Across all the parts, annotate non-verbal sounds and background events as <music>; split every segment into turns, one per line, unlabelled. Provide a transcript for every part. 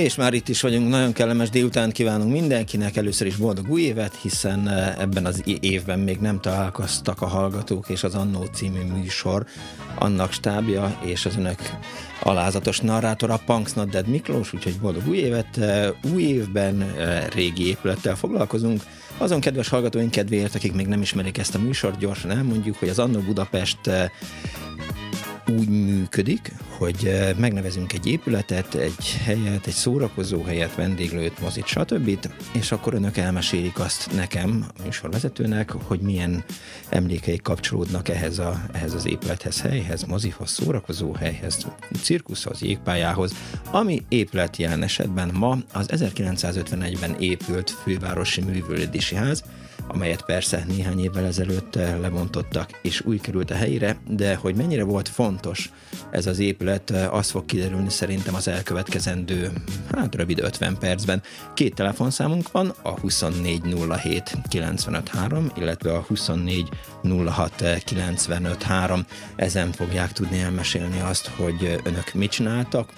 És már itt is vagyunk, nagyon kellemes délután kívánunk mindenkinek, először is boldog új évet, hiszen eh, ebben az évben még nem találkoztak a hallgatók, és az Annó című műsor, annak stábja és az önök alázatos narrátora Punks Not Dead Miklós, úgyhogy boldog új évet, eh, új évben eh, régi épülettel foglalkozunk, azon kedves hallgatóink kedvéért, akik még nem ismerik ezt a műsort, gyorsan elmondjuk, hogy az Annó Budapest úgy működik, hogy eh, megnevezünk egy épületet, egy helyet, egy szórakozó helyet, vendéglőt, mozit, stb. És akkor önök elmesélik azt nekem, a műsorvezetőnek, hogy milyen emlékeik kapcsolódnak ehhez, a, ehhez az épülethez, helyhez, mozihoz, szórakozó helyhez, cirkuszhoz, jégpályához, ami épület jelen esetben ma az 1951-ben épült fővárosi művődési ház, amelyet persze néhány évvel ezelőtt eh, lebontottak, és új került a helyére, de hogy mennyire volt fontos ez az épület, eh, az fog kiderülni szerintem az elkövetkezendő, hát rövid 50 percben. Két telefonszámunk van, a 2407 953, illetve a 2406 953. Ezen fogják tudni elmesélni azt, hogy önök mit csináltak,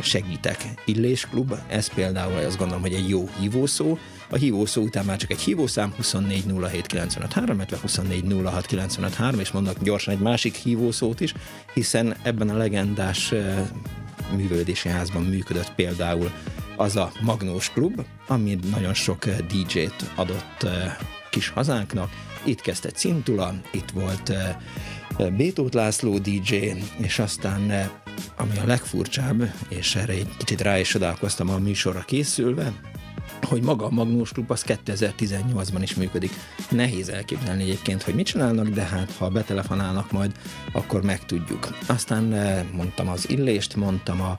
segítek. Illésklub, ez például azt gondolom, hogy egy jó hívószó, a hívószó után már csak egy hívószám 2407953, illetve 2406953, és mondok gyorsan egy másik hívószót is, hiszen ebben a legendás művelődési házban működött például az a Magnós Klub, ami nagyon sok DJ-t adott kis hazánknak. Itt kezdte Cintula, itt volt Bétót László DJ, és aztán ami a legfurcsább, és erre egy kicsit rá is csodálkoztam a műsorra készülve, hogy maga a Magnós Klub az 2018-ban is működik. Nehéz elképzelni egyébként, hogy mit csinálnak, de hát ha betelefonálnak majd, akkor megtudjuk. Aztán eh, mondtam az illést, mondtam a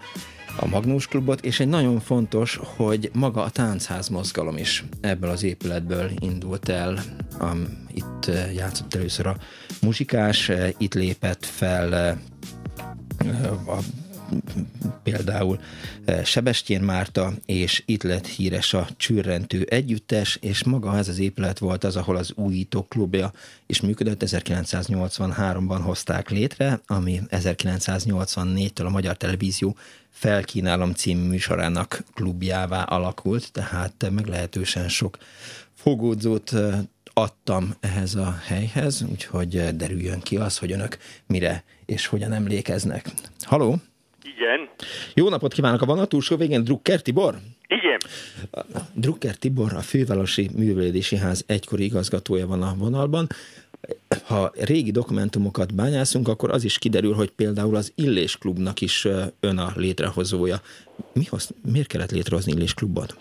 a Magnus Klubot, és egy nagyon fontos, hogy maga a táncház mozgalom is ebből az épületből indult el. Itt eh, játszott először a muzsikás, eh, itt lépett fel a például eh, Sebestyén Márta, és itt lett híres a Csürrentő Együttes, és maga ez az épület volt az, ahol az újító klubja is működött, 1983-ban hozták létre, ami 1984-től a Magyar Televízió Felkínálom című műsorának klubjává alakult, tehát meglehetősen sok fogódzót eh, adtam ehhez a helyhez, úgyhogy eh, derüljön ki az, hogy önök mire és hogyan emlékeznek. Haló?
Igen.
Jó napot kívánok! A van túlsó végén Drucker Tibor?
Igen.
Drucker Tibor, a Fővárosi Művelődési Ház egykori igazgatója van a vonalban. Ha régi dokumentumokat bányászunk, akkor az is kiderül, hogy például az Illés Klubnak is ön a létrehozója. Mi hoz, miért kellett létrehozni Illés Klubot?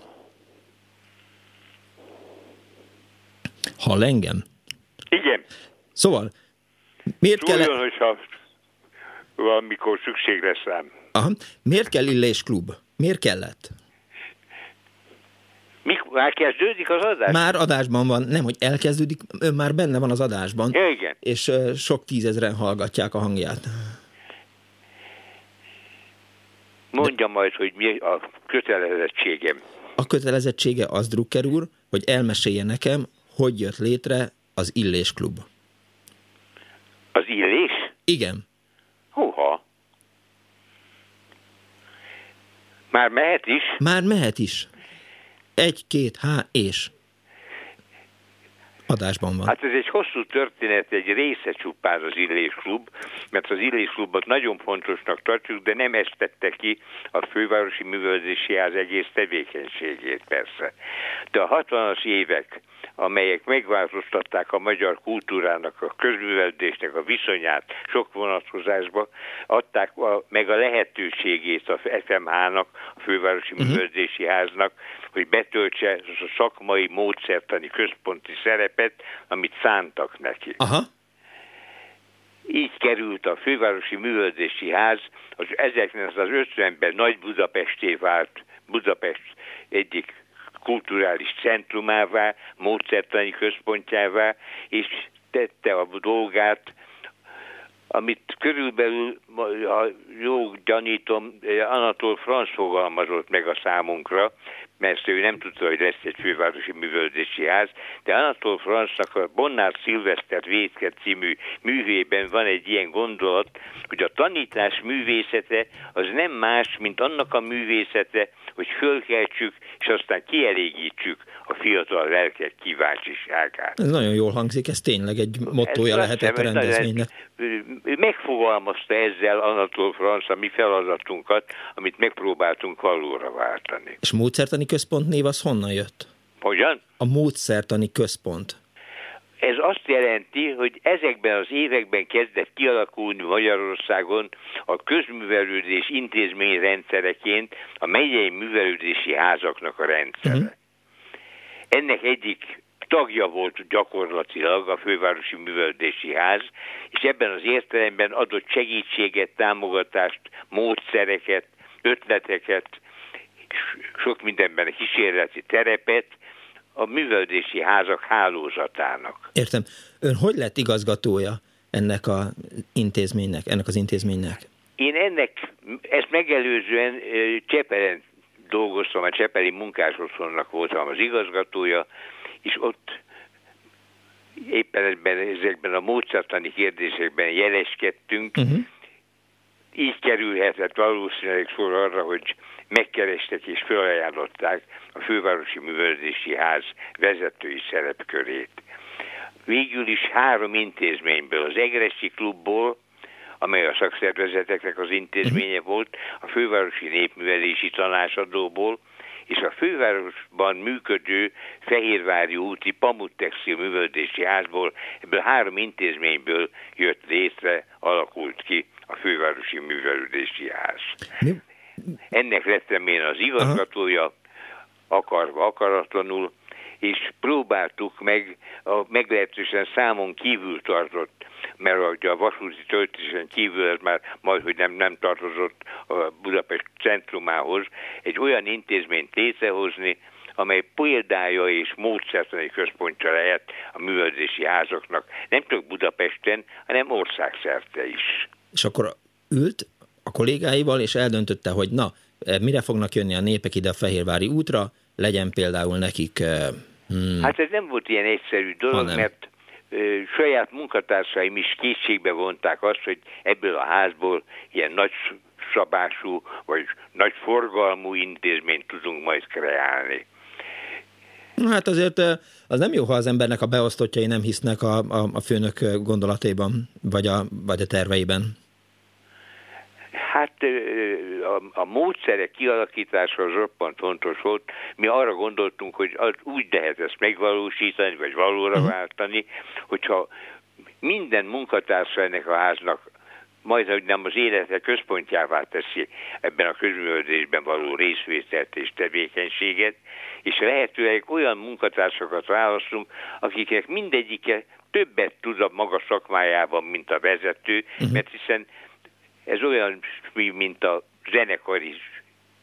Hall engem?
Igen.
Szóval, miért
kellett... hogyha valamikor szükség lesz rám.
Aha. Miért kell Illés Klub? Miért kellett?
Mik, már kezdődik az adás?
Már adásban van, nem, hogy elkezdődik, már benne van az adásban.
Ja, igen.
És uh, sok tízezren hallgatják a hangját.
Mondja De... majd, hogy mi a kötelezettségem.
A kötelezettsége az, Drucker úr, hogy elmesélje nekem, hogy jött létre az Illés Klub.
Az Illés?
Igen.
Húha. Már mehet is?
Már mehet is. Egy, két, há, és. Adásban van.
Hát ez egy hosszú történet, egy része csupán az Illés Klub, mert az Illés Klubot nagyon fontosnak tartjuk, de nem ezt tette ki a fővárosi művelődési ház egész tevékenységét persze. De a 60-as évek amelyek megváltoztatták a magyar kultúrának, a közművelődésnek a viszonyát sok vonatkozásba, adták a, meg a lehetőségét a FMH-nak, a Fővárosi uh-huh. Művelődési Háznak, hogy betöltse a szakmai módszertani központi szerepet, amit szántak neki.
Aha.
Így került a Fővárosi Művelődési Ház, az 1950-ben Nagy Budapesté vált Budapest egyik kulturális centrumává, módszertani központjává, és tette a dolgát, amit körülbelül, ha jó gyanítom, Anatol Franz fogalmazott meg a számunkra, mert ő nem tudta, hogy lesz egy fővárosi művöldési ház, de Anatol Franznak a Bonnár Szilveszter Vétke című művében van egy ilyen gondolat, hogy a tanítás művészete az nem más, mint annak a művészete, hogy fölkeltsük, és aztán kielégítsük a fiatal lelkek kíváncsiságát.
Ez nagyon jól hangzik, ez tényleg egy mottója lehetett a rendezvénynek.
Megfogalmazta ezzel Anatol Franz a mi feladatunkat, amit megpróbáltunk valóra váltani.
És módszertani központ név az honnan jött?
Hogyan?
A módszertani központ.
Ez azt jelenti, hogy ezekben az években kezdett kialakulni Magyarországon a közművelődés intézményrendszereként a megyei művelődési házaknak a rendszere. Uh-huh. Ennek egyik tagja volt gyakorlatilag a Fővárosi Művelődési Ház, és ebben az értelemben adott segítséget, támogatást, módszereket, ötleteket, sok mindenben kísérleti terepet a művelődési házak hálózatának.
Értem. Ön hogy lett igazgatója ennek az intézménynek, ennek az intézménynek?
Én ennek, ezt megelőzően Csepelen dolgoztam, a Csepeli munkásotthonnak voltam az igazgatója, és ott éppen ebben, ezekben a módszertani kérdésekben jeleskedtünk, uh-huh. így kerülhetett valószínűleg sor arra, hogy megkerestek és felajánlották a Fővárosi Művelődési Ház vezetői szerepkörét. Végül is három intézményből, az Egresszi Klubból, amely a szakszervezeteknek az intézménye mhm. volt, a Fővárosi Népművelési Tanácsadóból, és a fővárosban működő Fehérvári úti Pamut Textil Művöldési Házból, ebből három intézményből jött létre, alakult ki a Fővárosi Művelődési Ház. Mi? Ennek lettem én az igazgatója, akarva, akaratlanul, és próbáltuk meg a meglehetősen számon kívül tartott, mert a vasúti töltésen kívül ez már majd, hogy nem, nem tartozott a Budapest centrumához, egy olyan intézményt létrehozni, amely példája és módszertani központja lehet a művelési házaknak, nem csak Budapesten, hanem országszerte is.
És akkor ült a kollégáival, és eldöntötte, hogy na, mire fognak jönni a népek ide a Fehérvári útra, legyen például nekik...
Hmm, hát ez nem volt ilyen egyszerű dolog, mert saját munkatársaim is kétségbe vonták azt, hogy ebből a házból ilyen nagy szabású vagy nagy forgalmú intézményt tudunk majd kreálni.
Hát azért az nem jó, ha az embernek a beosztottjai nem hisznek a, a, a főnök gondolatében, vagy a, vagy a terveiben.
Hát a, a módszerek kialakítása az roppant fontos volt. Mi arra gondoltunk, hogy az úgy lehet ezt megvalósítani, vagy valóra uh-huh. váltani, hogyha minden munkatársa ennek a háznak majd, hogy nem az élete központjává teszi ebben a közművelődésben való részvételt és tevékenységet, és lehetőleg olyan munkatársakat választunk, akiknek mindegyike többet tud a maga szakmájában, mint a vezető, uh-huh. mert hiszen ez olyan, mint a zenekari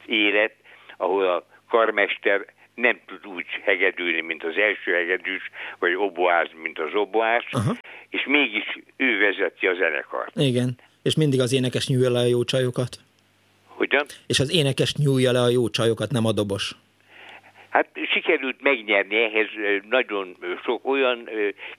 élet, ahol a karmester nem tud úgy hegedülni, mint az első hegedűs, vagy oboáz, mint az oboás, uh-huh. és mégis ő vezeti a zenekart.
Igen, és mindig az énekes nyújja le a jó csajokat.
Hogyan?
És az énekes nyújja le a jó csajokat, nem a dobos.
Hát sikerült megnyerni ehhez nagyon sok olyan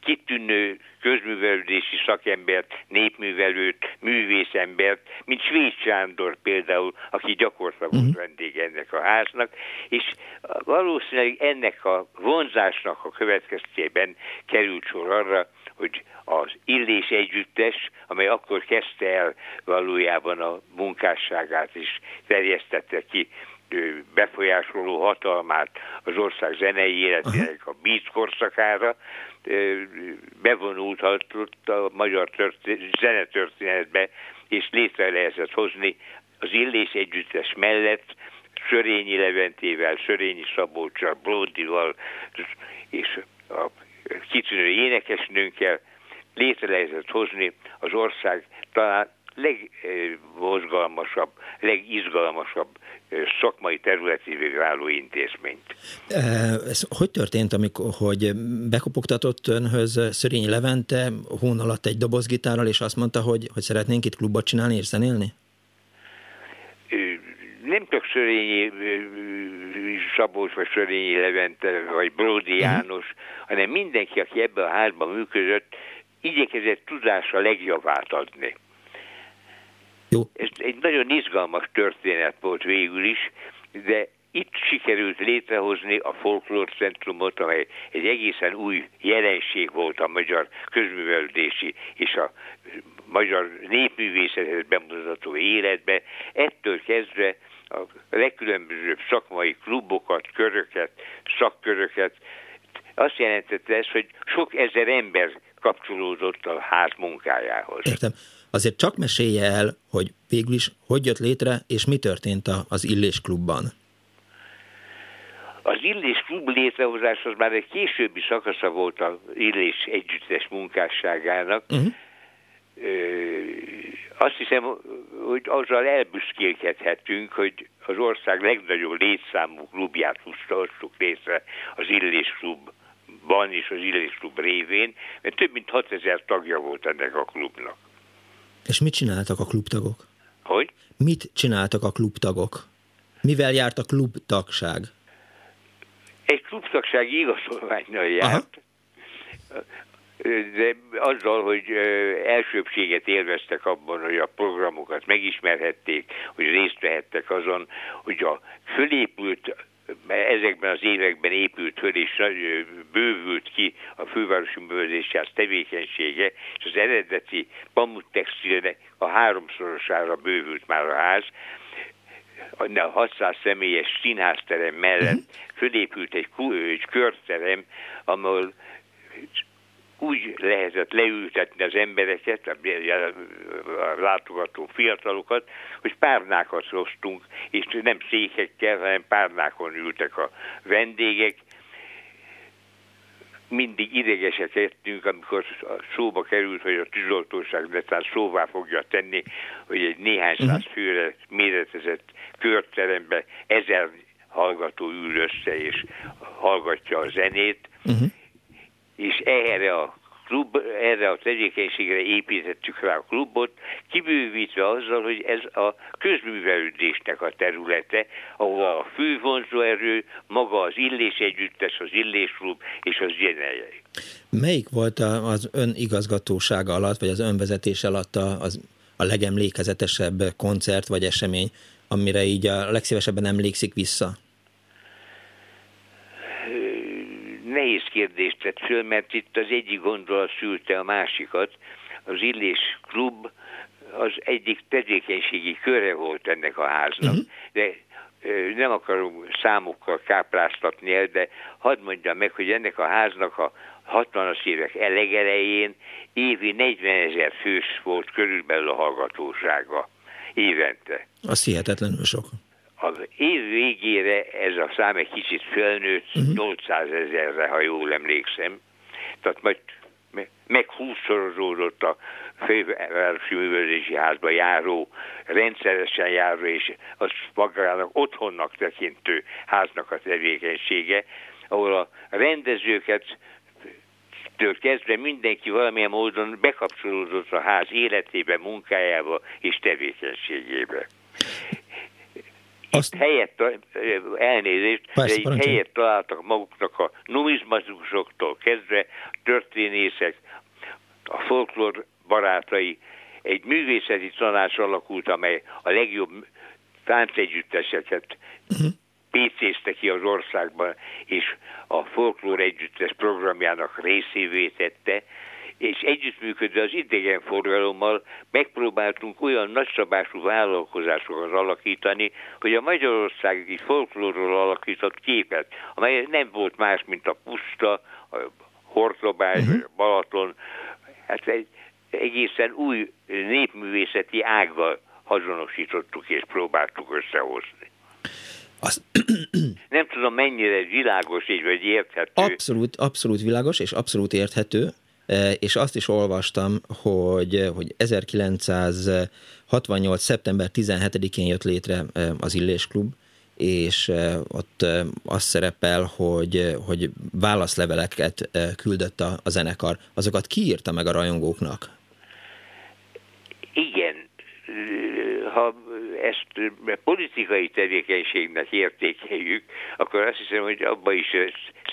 kitűnő közművelődési szakembert, népművelőt, művészembert, mint Svéd Sándor például, aki gyakorlatilag uh-huh. vendég ennek a háznak, és valószínűleg ennek a vonzásnak a következtében került sor arra, hogy az Illés Együttes, amely akkor kezdte el valójában a munkásságát és terjesztette ki befolyásoló hatalmát az ország zenei életének a beat korszakára, bevonulhatott a magyar történet, zenetörténetbe, és létre lehetett hozni az Illés Együttes mellett Sörényi Leventével, Sörényi Szabolcsal, Blódival és a kitűnő énekesnőnkkel létre lehetett hozni az ország talán legmozgalmasabb, legizgalmasabb szakmai területévé váló intézményt.
Ez hogy történt, amikor, hogy bekopogtatott önhöz Szörényi Levente hón alatt egy dobozgitárral, és azt mondta, hogy, hogy szeretnénk itt klubot csinálni és zenélni?
Nem csak Szörényi Szabolcs, vagy Szörényi Levente, vagy Bródi mhm. János, hanem mindenki, aki ebben a házban működött, igyekezett tudásra legjavát adni. Jó. Ez egy nagyon izgalmas történet volt végül is, de itt sikerült létrehozni a folklórcentrumot, amely egy egészen új jelenség volt a magyar közművelődési és a magyar népművészethez bemutató életbe. Ettől kezdve a legkülönbözőbb szakmai klubokat, köröket, szakköröket. Azt jelentette ez, hogy sok ezer ember kapcsolódott a ház munkájához.
Értem. Azért csak mesélje el, hogy végül is hogy jött létre, és mi történt az Illés klubban.
Az Illés klub létrehozás az már egy későbbi szakasza volt az Illés együttes munkásságának. Uh-huh. azt hiszem, hogy azzal elbüszkélkedhetünk, hogy az ország legnagyobb létszámú klubját hoztuk részre az Illés klubban és az Illés klub révén, mert több mint 6000 tagja volt ennek a klubnak.
És mit csináltak a klubtagok?
Hogy?
Mit csináltak a klubtagok? Mivel járt a klubtagság?
Egy klubtagság igazolványnal járt, Aha. de azzal, hogy elsőbséget élveztek abban, hogy a programokat megismerhették, hogy részt vehettek azon, hogy a fölépült ezekben az években épült föl és bővült ki a fővárosi művelési tevékenysége, és az eredeti textilnek a háromszorosára bővült már a ház, a 600 személyes színházterem mellett uh-huh. fölépült egy, egy körterem, ahol úgy lehetett leültetni az embereket, a látogató fiatalokat, hogy párnákat hoztunk, és nem székekkel, hanem párnákon ültek a vendégek. Mindig idegesek ettünk, amikor szóba került, hogy a tűzoltóság netán szóvá fogja tenni, hogy egy néhány száz mhm. főre méretezett körterembe ezer hallgató ül össze és hallgatja a zenét. Uh-huh és erre a klub, erre a tevékenységre építettük rá a klubot, kibővítve azzal, hogy ez a közművelődésnek a területe, ahol a fő vonzóerő maga az illés együttes, az illésklub és az zenei.
Melyik volt az ön igazgatósága alatt, vagy az önvezetés alatt az, a legemlékezetesebb koncert vagy esemény, amire így a legszívesebben emlékszik vissza?
Nehéz kérdést tett föl, mert itt az egyik gondolat szülte a másikat. Az Illés Klub az egyik tevékenységi köre volt ennek a háznak, uh-huh. de nem akarom számokkal kápráztatni el, de hadd mondjam meg, hogy ennek a háznak a 60-as évek elegerején évi 40 ezer fős volt körülbelül a hallgatósága évente.
Az hihetetlenül sok
az év végére ez a szám egy kicsit felnőtt, uh-huh. 800 ezerre, ha jól emlékszem. Tehát majd meghúszszorozódott a fővárosi művelési házba járó, rendszeresen járó és az magának otthonnak tekintő háznak a tevékenysége, ahol a rendezőket től kezdve mindenki valamilyen módon bekapcsolódott a ház életébe, munkájába és tevékenységébe Azt... Itt helyet, elnézést, Persze, de itt helyet találtak maguknak a numizmatikusoktól kezdve, történészek, a folklór barátai, egy művészeti tanács alakult, amely a legjobb táncegyütteseket uh-huh. pécézte ki az országban, és a folklór együttes programjának részévé tette, és együttműködve az idegenforgalommal megpróbáltunk olyan nagyszabású vállalkozásokat alakítani, hogy a magyarországi folklórról alakított képet, amely nem volt más, mint a puszta, a hortlobás, uh-huh. a Balaton, hát egy egészen új népművészeti ággal azonosítottuk és próbáltuk összehozni. Az... Nem tudom, mennyire világos így, vagy érthető.
Abszolút, abszolút világos, és abszolút érthető, és azt is olvastam, hogy, hogy 1968. szeptember 17-én jött létre az Illés Klub, és ott az szerepel, hogy, hogy válaszleveleket küldött a, a zenekar. Azokat kiírta meg a rajongóknak?
Igen, ha ezt politikai tevékenységnek értékeljük, akkor azt hiszem, hogy abban is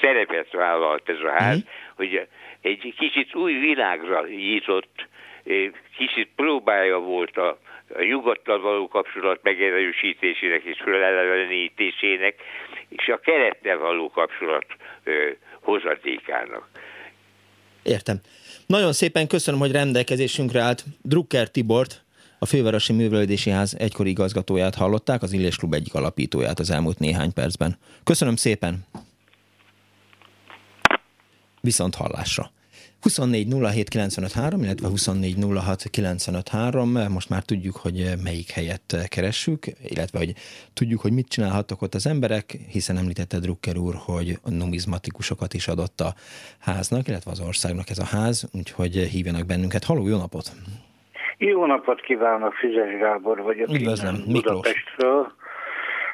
szerepet vállalt ez a ház, mm. hogy egy kicsit új világra nyitott, kicsit próbája volt a, a nyugattal való kapcsolat megerősítésének és fölelevenítésének, és a kerettel való kapcsolat ö, hozadékának.
Értem. Nagyon szépen köszönöm, hogy rendelkezésünkre állt Drucker Tibort, a Fővárosi Művelődési Ház egykori igazgatóját hallották, az Illés Klub egyik alapítóját az elmúlt néhány percben. Köszönöm szépen! Viszont hallásra! 24 illetve 24 Most már tudjuk, hogy melyik helyet keressük, illetve hogy tudjuk, hogy mit csinálhattak ott az emberek, hiszen említette Drucker úr, hogy a numizmatikusokat is adott a háznak, illetve az országnak ez a ház, úgyhogy hívjanak bennünket. Halló, jó napot!
Jó napot kívánok, Füzes Gábor vagyok.
Üdvözlöm, Miklós.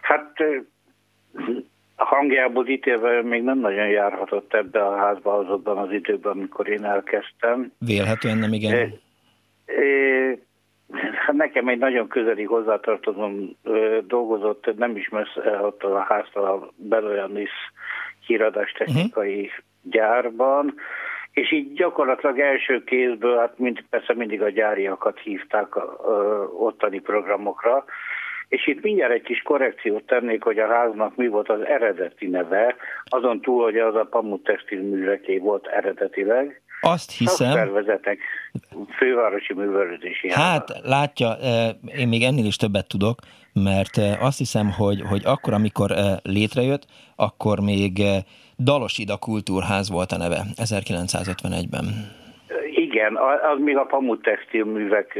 Hát hangjából ítélve még nem nagyon járhatott ebbe a házba azokban az időben, amikor én elkezdtem.
Vélhetően nem, igen. É,
é, hát nekem egy nagyon közeli hozzátartozom dolgozott, nem is messze ott a háztal a Beloyanis híradás technikai uh-huh. gyárban, és így gyakorlatilag első kézből, hát mind, persze mindig a gyáriakat hívták a, ottani programokra, és itt mindjárt egy kis korrekciót tennék, hogy a háznak mi volt az eredeti neve, azon túl, hogy az a Pamut textilműveké volt eredetileg.
Azt hiszem...
Szakszervezetek, fővárosi művelődési
Hát látja, én még ennél is többet tudok, mert azt hiszem, hogy, hogy akkor, amikor létrejött, akkor még Dalos Ida Kultúrház volt a neve 1951-ben.
Igen, az még a pamut textilművek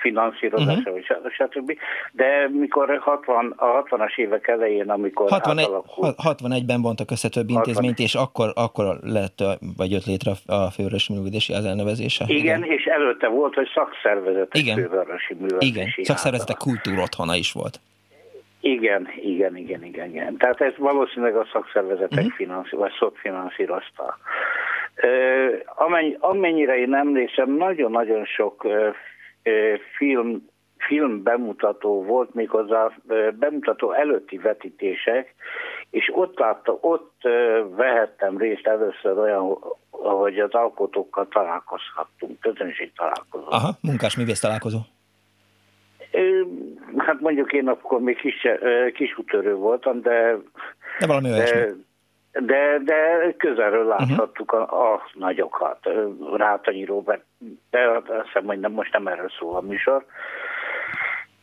finanszírozása, uh-huh. stb. De mikor 60, a 60-as évek elején, amikor
61, 61-ben vontak össze több intézményt, 60. és akkor, akkor lett, vagy jött létre a fővárosi művelődési ház elnevezése?
Igen, Igen, és előtte volt, hogy szakszervezetek Igen. fővárosi művelődési
Igen, szakszervezetek kultúrotthona is volt.
Igen, igen, igen, igen, igen. Tehát ez valószínűleg a szakszervezetek uh-huh. finanszír, vagy finanszírozta. Amennyi, amennyire én emlékszem, nagyon-nagyon sok film, film bemutató volt, méghozzá bemutató előtti vetítések, és ott látta, ott vehettem részt először olyan, hogy az alkotókkal találkozhattunk, közönség találkozó.
Aha, munkás művész találkozó.
Hát mondjuk én akkor még kis, kisútörő voltam, de...
De valami de,
de, de közelről láthattuk uh-huh. a, a nagyokat. Rátanyi Robert, de azt hiszem, hogy nem, most nem erről szól a műsor.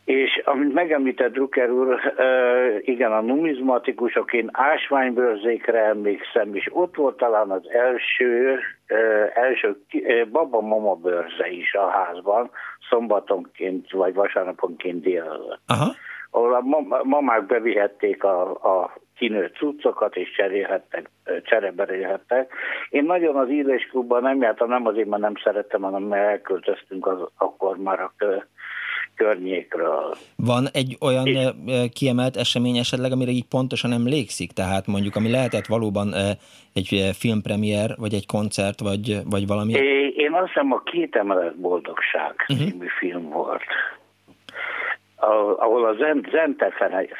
És amit megemlített Drucker úr, igen, a numizmatikusok, én ásványbőrzékre emlékszem, és ott volt talán az első, első baba-mama bőrze is a házban, szombatonként vagy vasárnaponként délelőtt. Ahol a mamák bevihették a, a kinőtt cuccokat, és cserélhettek, csereberélhettek. Én nagyon az Ízés klubban nem jártam, nem azért, mert nem szerettem, hanem mert elköltöztünk az, akkor már a környékről.
Van egy olyan és, kiemelt esemény esetleg, amire így pontosan emlékszik? Tehát mondjuk, ami lehetett valóban egy filmpremier, vagy egy koncert, vagy, vagy valami?
Én azt hiszem a Két emelet boldogság uh-huh. című film volt. Ahol a Zente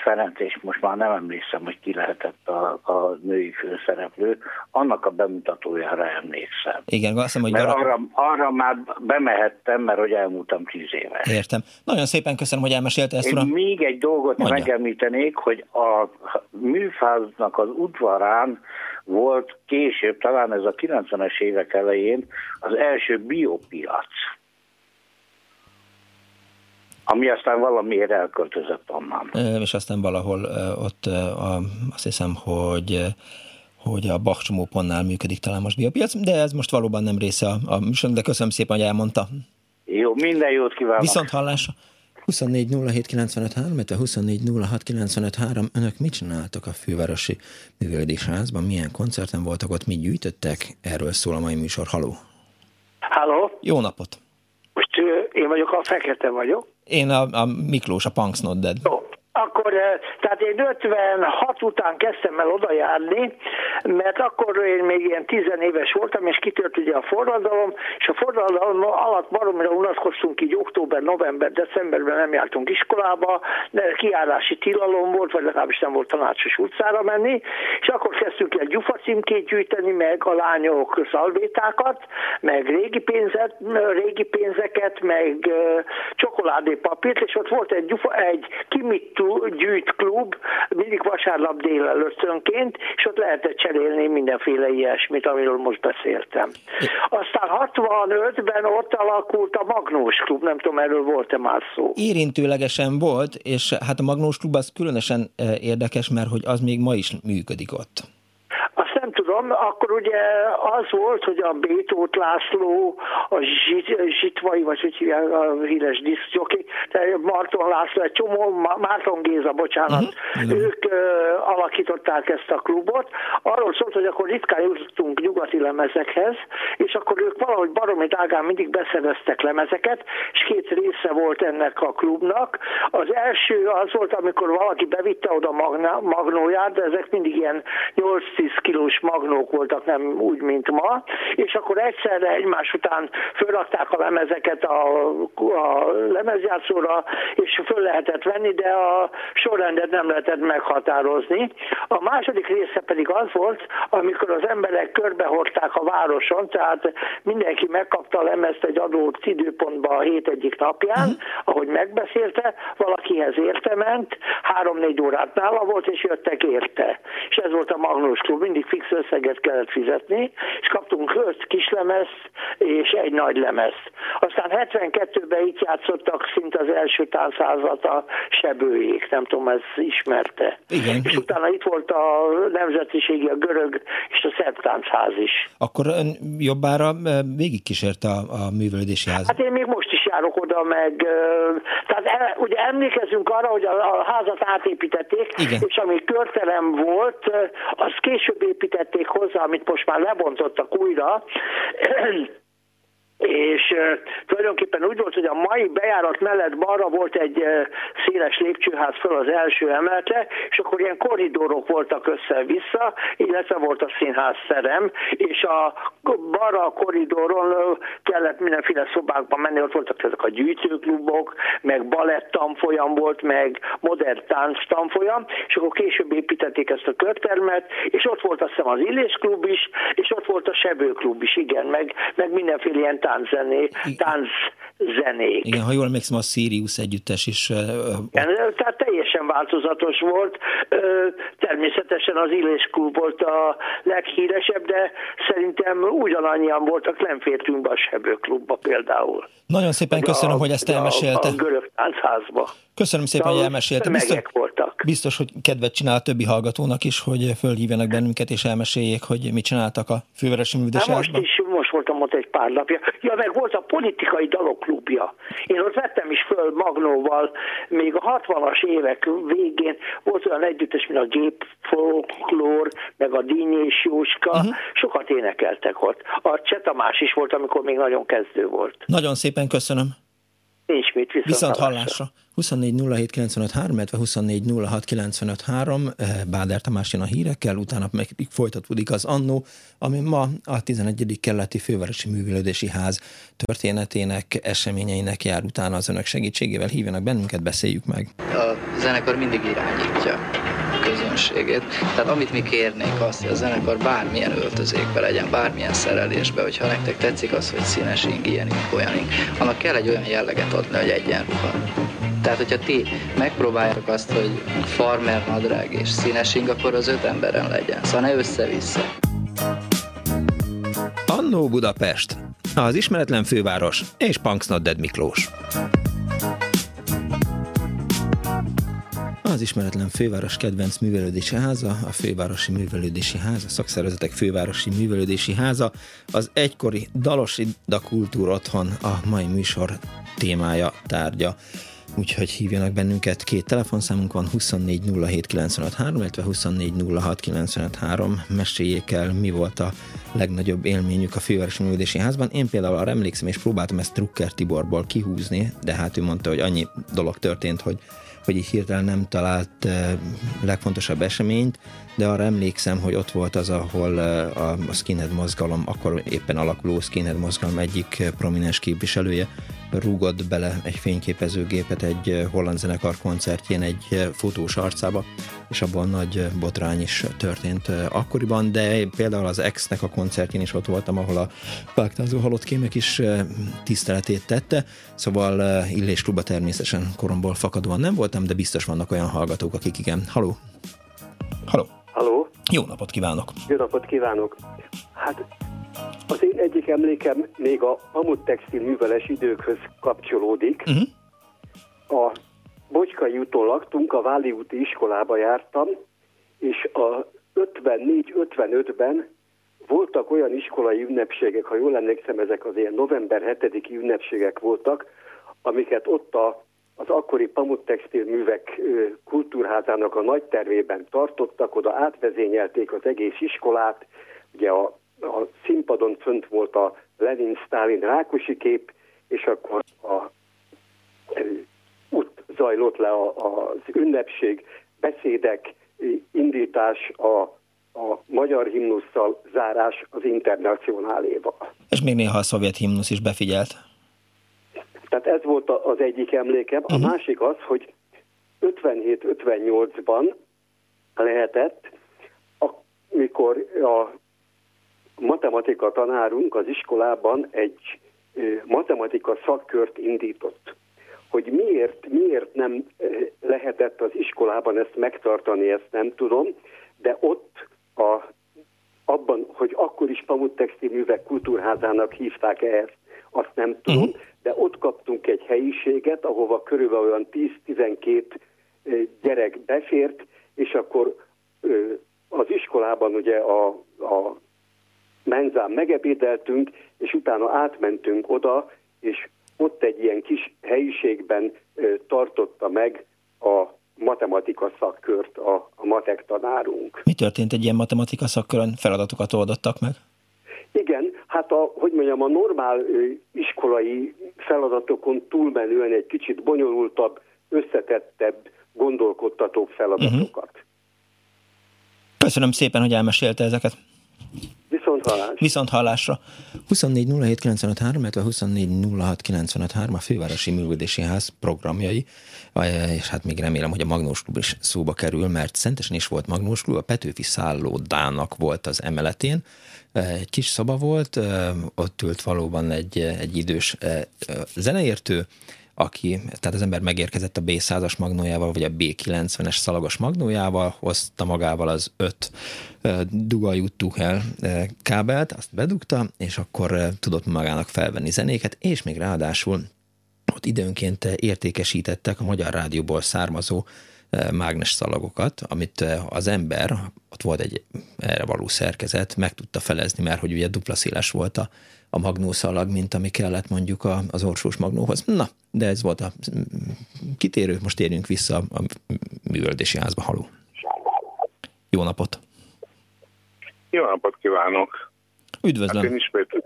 Ferenc, és most már nem emlékszem, hogy ki lehetett a, a női főszereplő, annak a bemutatójára emlékszem.
Igen, azt hiszem, hogy...
Mert arra, arra már bemehettem, mert hogy elmúltam tíz éve.
Értem. Nagyon szépen köszönöm, hogy elmesélte ezt,
uram. még egy dolgot Mondja. megemlítenék, hogy a műfáznak az udvarán volt később, talán ez a 90-es évek elején, az első biopiac ami aztán valamiért elköltözött onnan.
És aztán valahol ott azt hiszem, hogy hogy a Bakcsomópontnál működik talán most biopiac, de ez most valóban nem része a, a műsor, de köszönöm szépen, hogy elmondta.
Jó, minden jót kívánok.
Viszont hallásra. 24 illetve 24 Önök mit csináltak a fővárosi művelődésházban? Milyen koncerten voltak ott? Mit gyűjtöttek? Erről szól a mai műsor. Haló!
Halló!
Jó napot!
Most én vagyok, a fekete vagyok.
Én a, a Miklós, a Punks Not Dead.
Jó, akkor, eh, tehát én 56 után kezdtem el oda járni, mert akkor én még ilyen tizenéves voltam, és kitört ugye a forradalom, és a forradalom alatt baromira unatkoztunk így október, november, decemberben nem jártunk iskolába, de kiárási tilalom volt, vagy legalábbis nem volt tanácsos utcára menni, és akkor kezdtünk el gyufa címkét gyűjteni, meg a lányok szalvétákat, meg régi pénzet, régi pénzeket, meg csokoládépapírt, és ott volt egy, gyufa, egy kimittu gyűjt klub, mindig vasárnap délelőttönként, és ott lehetett cserélni mindenféle ilyesmit, amiről most beszéltem. Aztán 65-ben ott alakult a Magnós klub, nem tudom, erről volt-e már szó.
Érintőlegesen volt, és hát a Magnós klub az különösen eh, érdekes, mert hogy az még ma is működik ott
tudom, akkor ugye az volt, hogy a Bétót László, a Zsitvai, vagy hogy hívják a híres disztjoki, Marton László, egy csomó, Márton Géza, bocsánat, uh-huh. ők uh, alakították ezt a klubot. Arról szólt, hogy akkor ritkán jutottunk nyugati lemezekhez, és akkor ők valahogy baromi dágán mindig beszereztek lemezeket, és két része volt ennek a klubnak. Az első az volt, amikor valaki bevitte oda magnóját, de ezek mindig ilyen 8-10 kilós mag magnók voltak, nem úgy, mint ma, és akkor egyszerre egymás után fölrakták a lemezeket a, a lemezjátszóra, és föl lehetett venni, de a sorrendet nem lehetett meghatározni. A második része pedig az volt, amikor az emberek körbehordták a városon, tehát mindenki megkapta a lemezt egy adott időpontban a hét egyik napján, uh-huh. ahogy megbeszélte, valakihez érte ment, három-négy órát nála volt, és jöttek érte. És ez volt a Magnus Klub, mindig fix összeget kellett fizetni, és kaptunk öt kislemezt és egy nagy lemezt. Aztán 72-ben itt játszottak szinte az első táncázat a sebőjék, nem tudom, ez ismerte.
Igen.
És utána itt volt a nemzetiségi, a görög és a szerb táncház is.
Akkor ön jobbára végigkísérte a, a művelődési ház?
Hát én még most is járok oda, meg tehát el, ugye emlékezünk arra, hogy a, a házat átépítették, Igen. és ami körtelem volt, az később építették hozzá, amit most már lebontottak újra, és uh, tulajdonképpen úgy volt, hogy a mai bejárat mellett balra volt egy uh, széles lépcsőház föl az első emeletre, és akkor ilyen korridorok voltak össze-vissza, illetve volt a színház szerem, és a balra a korridoron kellett mindenféle szobákban menni, ott voltak ezek a gyűjtőklubok, meg balett tanfolyam volt, meg modern tánc tanfolyam, és akkor később építették ezt a körtermet, és ott volt azt hiszem az Illés klub is, és ott volt a Sebőklub is, igen, meg, meg mindenféle ilyen tánczenék, tánczenék.
Igen, ha jól emlékszem, a Sirius együttes is.
Igen, tehát teljesen változatos volt. Természetesen az Illés Klub volt a leghíresebb, de szerintem ugyanannyian voltak, nem fértünk be a Sebőklubba például.
Nagyon szépen köszönöm, a, hogy ezt elmesélte.
A, a görög táncházba.
Köszönöm szépen, hogy elmesélte.
Biztos, voltak.
Biztos, hogy kedvet csinál a többi hallgatónak is, hogy fölhívjanak bennünket és elmeséljék, hogy mit csináltak a fővárosi művődési
Most is, most voltam ott egy pár napja. Ja, meg volt a politikai dalok klubja. Én ott vettem is föl Magnóval, még a 60-as évek végén volt olyan együttes, mint a Gép Folklór, meg a Díny és Jóska, uh-huh. sokat énekeltek ott. A Csetamás is volt, amikor még nagyon kezdő volt.
Nagyon szépen köszönöm.
Nincs mit,
viszont, viszont hallásra. 24 07 illetve 24 Báder Tamás jön a hírekkel, utána meg folytatódik az Annó, ami ma a 11. keleti fővárosi művelődési ház történetének, eseményeinek jár utána az önök segítségével. Hívjanak bennünket, beszéljük meg.
A zenekar mindig irányítja közönségét. Tehát amit mi kérnénk azt, hogy a zenekar bármilyen öltözékbe legyen, bármilyen szerelésbe, hogyha nektek tetszik az, hogy színes ing, ilyen ing, olyan annak kell egy olyan jelleget adni, hogy egyenruha. Tehát, hogyha ti megpróbáljátok azt, hogy farmer nadrág és színes ing, akkor az öt emberen legyen. Szóval ne össze-vissza.
Annó Budapest, az ismeretlen főváros és Punksnodded Miklós. Az ismeretlen főváros kedvenc művelődési háza, a Fővárosi Művelődési Háza, a Szakszervezetek Fővárosi Művelődési Háza, az egykori Dalos Ida Kultúr Otthon a mai műsor témája, tárgya. Úgyhogy hívjanak bennünket, két telefonszámunk van, 24 07 illetve 24 06 Meséljék el, mi volt a legnagyobb élményük a Fővárosi Művelődési Házban. Én például arra emlékszem, és próbáltam ezt Trucker Tiborból kihúzni, de hát ő mondta, hogy annyi dolog történt, hogy hogy így hirtelen nem talált legfontosabb eseményt, de arra emlékszem, hogy ott volt az, ahol a skinhead mozgalom, akkor éppen alakuló skinhead mozgalom egyik prominens képviselője rúgott bele egy fényképezőgépet egy holland zenekar koncertjén egy fotós arcába, és abban nagy botrány is történt akkoriban, de például az X-nek a koncertjén is ott voltam, ahol a páktázó halott kémek is tiszteletét tette, szóval Illés Kluba természetesen koromból fakadóan nem voltam, de biztos vannak olyan hallgatók, akik igen. Haló! Haló!
Haló!
Jó napot kívánok!
Jó napot kívánok! Hát az én egyik emlékem még a Amut textil műveles időkhöz kapcsolódik. Uh-huh. A Bocskai úton laktunk, a Váli úti iskolába jártam, és a 54-55-ben voltak olyan iskolai ünnepségek, ha jól emlékszem, ezek az ilyen november 7-i ünnepségek voltak, amiket ott a, az akkori pamuttextil művek kultúrházának a nagy tervében tartottak, oda átvezényelték az egész iskolát, ugye a a színpadon fönt volt a Lenin, Stalin, Rákosi kép, és akkor a, út zajlott le a, az ünnepség, beszédek, indítás, a, a magyar himnusszal zárás az internacionáléval.
És még néha a szovjet himnusz is befigyelt.
Tehát ez volt az egyik emlékem. A mhm. másik az, hogy 57-58-ban lehetett, amikor a matematika tanárunk az iskolában egy matematika szakkört indított. Hogy miért, miért nem lehetett az iskolában ezt megtartani, ezt nem tudom, de ott a, abban, hogy akkor is Pamuttexti Művek Kultúrházának hívták ezt, azt nem tudom, uh-huh. de ott kaptunk egy helyiséget, ahova körülbelül olyan 10-12 gyerek befért, és akkor az iskolában ugye a, a menzán megebédeltünk, és utána átmentünk oda, és ott egy ilyen kis helyiségben tartotta meg a matematika szakkört a, a matek tanárunk.
Mi történt egy ilyen matematika szakkörön? Feladatokat oldottak meg?
Igen, hát a, hogy mondjam, a normál iskolai feladatokon túlmenően egy kicsit bonyolultabb, összetettebb, gondolkodtatóbb feladatokat. Uh-huh.
Köszönöm szépen, hogy elmesélte ezeket.
Viszont hallás.
Viszont hallásra. 24 07 illetve 24 a Fővárosi Művődési Ház programjai, és hát még remélem, hogy a Magnós Klub is szóba kerül, mert Szentesen is volt Magnós Klub, a Petőfi szállodának volt az emeletén, egy kis szoba volt, ott ült valóban egy, egy idős zeneértő, aki, tehát az ember megérkezett a B100-as magnójával, vagy a B90-es szalagos magnójával, hozta magával az öt dugajú tuhel kábelt, azt bedugta, és akkor tudott magának felvenni zenéket, és még ráadásul ott időnként értékesítettek a Magyar Rádióból származó mágnes szalagokat, amit az ember, ott volt egy erre való szerkezet, meg tudta felezni, mert hogy ugye dupla széles volt a, a magnószalag, mint ami kellett mondjuk a, az orsós magnóhoz. Na, de ez volt a kitérő, most térjünk vissza a művöldési házba haló. Jó napot!
Jó napot kívánok!
Üdvözlöm! Hát
én ismét,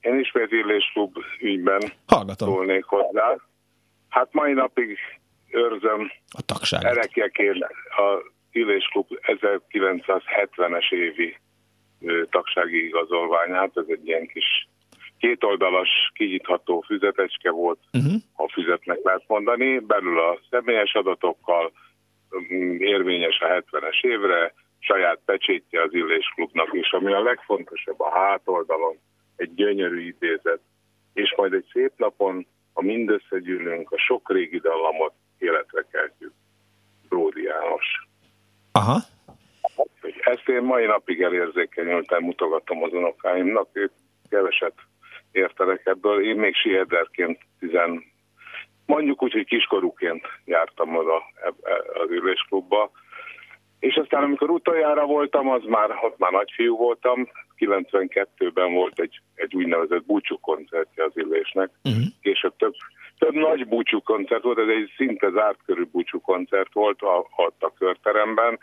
én ismét Illés Klub ügyben
Hallgatom.
szólnék hozzá. Hát mai napig őrzöm
a tagság.
Erekjeként a Illés Klub 1970-es évi tagsági igazolványát, ez egy ilyen kis kétoldalas, kinyitható füzetecske volt, uh-huh. ha füzetnek lehet mondani, belül a személyes adatokkal, mm, érvényes a 70-es évre, saját pecsétje az Illés Klubnak is, ami a legfontosabb a hátoldalon, egy gyönyörű idézet, és majd egy szép napon, ha mindösszegyűlünk, a sok régi dallamot életre keltjük. Bródi János.
Aha.
Ezt én mai napig elérzékenyültem, mutogatom az unokáimnak, ők keveset értenek ebből. Én még siederként, tizen, mondjuk úgy, hogy kiskorúként jártam oda e, e, az ülésklubba, és aztán amikor utoljára voltam, az már, ott már nagyfiú voltam, 92-ben volt egy, egy úgynevezett búcsú koncertje az illésnek, uh-huh. később több, több nagy búcsú koncert volt, ez egy szinte zárt körű búcsú koncert volt a, ott a körteremben,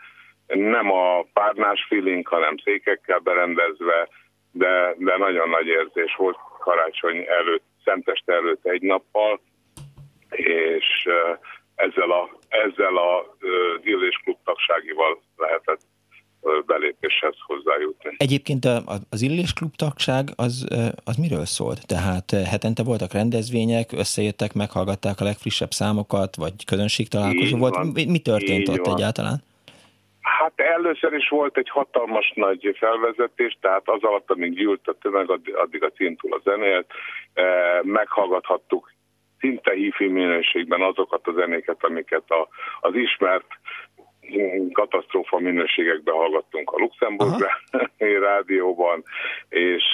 nem a párnás feeling, hanem székekkel berendezve, de, de nagyon nagy érzés volt karácsony előtt, szenteste előtt egy nappal, és ezzel a, ezzel a Illés klub tagságival lehetett belépéshez hozzájutni.
Egyébként az Illés klub tagság az, az miről szólt? Tehát hetente voltak rendezvények, összejöttek, meghallgatták a legfrissebb számokat, vagy közönségtalálkozó volt? Van, mi történt ott van. egyáltalán?
Hát először is volt egy hatalmas nagy felvezetés, tehát az alatt, amíg gyűlt a tömeg, addig a címtúl a zenélt, meghallgathattuk szinte hifi minőségben azokat a zenéket, amiket a, az ismert katasztrófa minőségekben hallgattunk a Luxemburg <laughs> rádióban, és,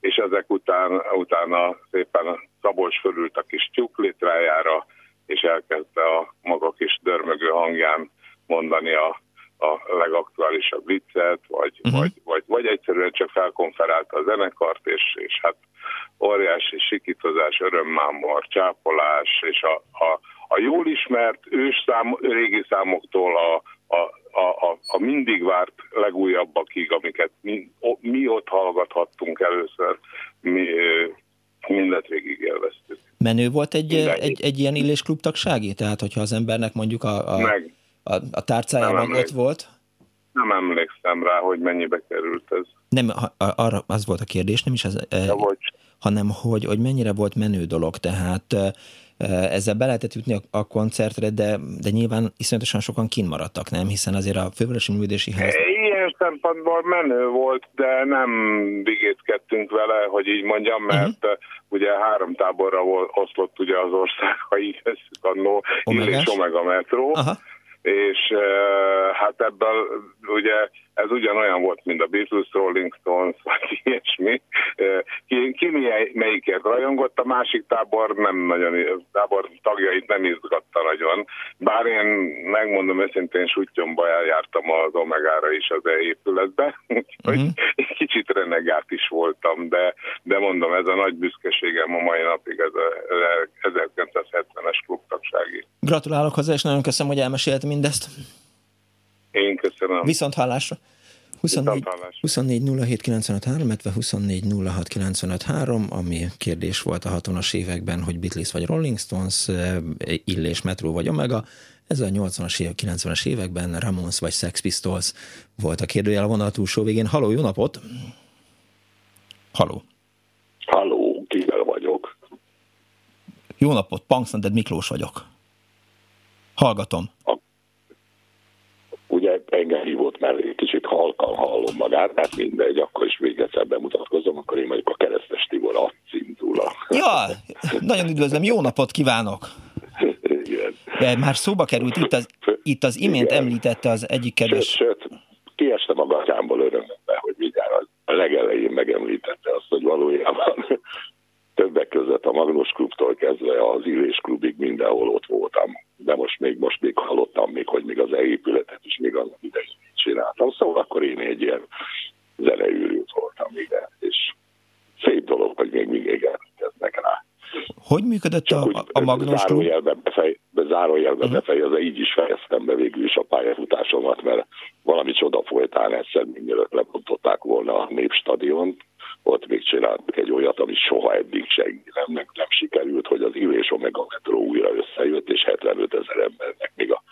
és ezek után, utána szépen Szabolcs fölült a kis tyúk létrájára, és elkezdte a maga kis dörmögő hangján mondani a, a legaktuálisabb viccet, vagy, uh-huh. vagy, vagy, vagy egyszerűen csak felkonferálta a zenekart, és, és hát óriási sikítozás, örömmámor, csápolás, és a, a, a jól ismert ős szám, régi számoktól a, a, a, a, a mindig várt legújabbakig, amiket mi, mi ott hallgathattunk először, mi, mindet végig élveztük.
Menő volt egy, egy, egy ilyen illésklub tagsági? Tehát, hogyha az embernek mondjuk a, a,
Meg.
A, a tárcájában ott volt?
Nem emlékszem rá, hogy mennyibe került ez.
Nem, arra az volt a kérdés, nem is az,
ja,
hanem hogy, hogy mennyire volt menő dolog, tehát ezzel be lehetett jutni a, a koncertre, de, de nyilván iszonyatosan sokan kinmaradtak, nem? Hiszen azért a Fővárosi Művédési Ház...
Ilyen szempontból menő volt, de nem bigétkedtünk vele, hogy így mondjam, mert uh-huh. ugye három táborra oszlott ugye az ország, ha így veszük annó, és Omega metró. Aha és hát ebből ugye ez ugyanolyan volt, mint a Beatles, Rolling Stones, vagy <laughs> ilyesmi. Ki, ki melyikért rajongott, a másik tábor nem nagyon, tábor tagjait nem izgatta nagyon. Bár én megmondom őszintén, sutyomba eljártam az Omegára is az épületbe, <laughs> úgyhogy uh-huh. egy kicsit renegát is voltam, de, de mondom, ez a nagy büszkeségem a mai napig, ez a 1970-es klubtagsági.
Gratulálok hozzá, és nagyon köszönöm, hogy elmesélt mindezt.
Én köszönöm.
Viszont hallásra. 24, 24 07 illetve 24 ami kérdés volt a 60-as években, hogy Beatles vagy Rolling Stones, Illés, Metro vagy Omega. Ez a 80-as évek, 90-es években Ramones vagy Sex Pistols volt a kérdőjel a vonal túlsó végén. Haló, jó napot! Haló!
Haló, kivel vagyok?
Jó napot, Punksnaded Miklós vagyok. Hallgatom. A
engem hívott mellé, kicsit halkan hallom magát, hát mindegy, akkor is még egyszer bemutatkozom, akkor én vagyok a Keresztes Tibor a cintúla.
Ja, nagyon üdvözlöm, jó napot kívánok! Igen. De már szóba került, itt az, itt az imént Igen. említette az egyik kedves...
Sőt, sőt kiestem a gatyámból örömömbe, hogy mindjárt a legelején megemlítette azt, hogy valójában <laughs> többek között a Magnus klubtól kezdve az Illés klubig mindenhol ott voltam. De most még, most még hallottam még, hogy még az épületet is még annak idején csináltam. Szóval akkor én egy ilyen zeneűrült voltam, igen. És szép dolog, hogy még mindig emlékeznek rá.
Hogy működött a, a Magnus klub?
Zárójelben, befej, zárójelben uh-huh. befejezve, így is fejeztem be végül is a pályafutásomat, mert valami csoda folytán egyszer, mielőtt lebontották volna a Népstadiont, ott még csináltuk egy olyat, ami soha eddig senki nem, nem, nem sikerült, hogy az Illés Omega metró újra összejött, és 75 ezer embernek még a,